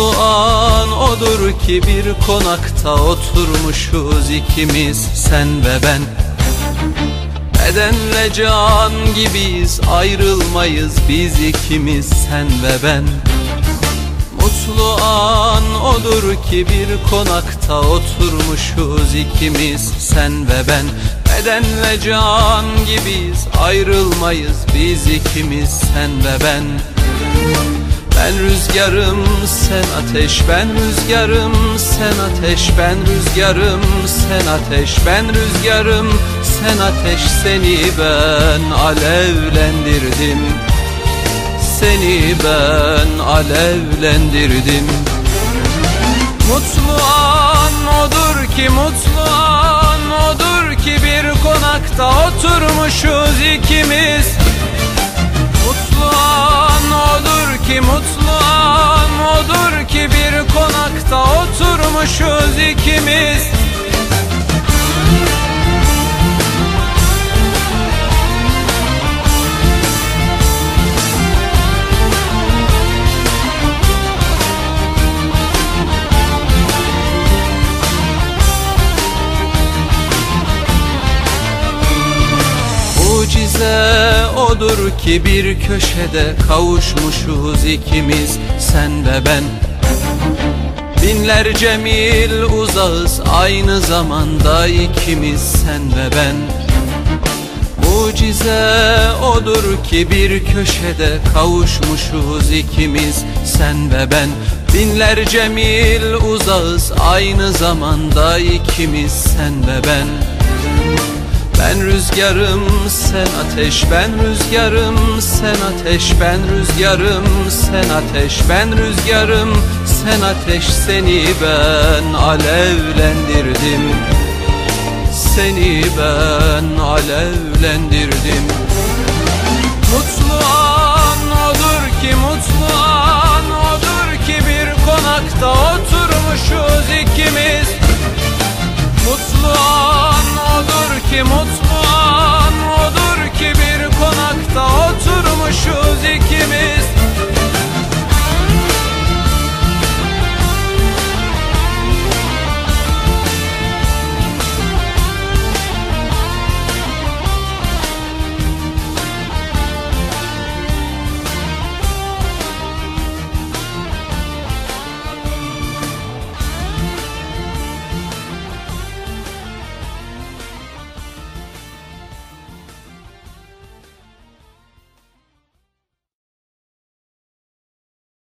Mutlu an odur ki bir konakta oturmuşuz ikimiz sen ve ben. Bedenle can gibiyiz ayrılmayız biz ikimiz sen ve ben. Mutlu an odur ki bir konakta oturmuşuz ikimiz sen ve ben. Bedenle can gibiyiz ayrılmayız biz ikimiz sen ve ben rüzgarım sen ateş ben rüzgarım sen ateş ben rüzgarım sen ateş ben rüzgarım sen ateş seni ben alevlendirdim. Seni ben alevlendirdim. Mutlu an odur ki mutlu an odur ki bir konakta oturmuşuz ikimiz. Mutlu an odur ki mutlu oturmuşuz ikimiz. Odur ki bir köşede kavuşmuşuz ikimiz. Sen ve ben Binlerce mil uzağız. Aynı zamanda ikimiz sen ve ben. Mucize odur ki bir köşede kavuşmuşuz ikimiz sen ve ben. Binlerce mil uzağız. Aynı zamanda ikimiz sen ve ben ben rüzgarım sen ateş. Ben rüzgarım sen ateş. Ben rüzgarım sen ateş. Ben rüzgarım sen ateş. Seni ben alevlendirdim. Seni ben alevlendirdim. Mutlu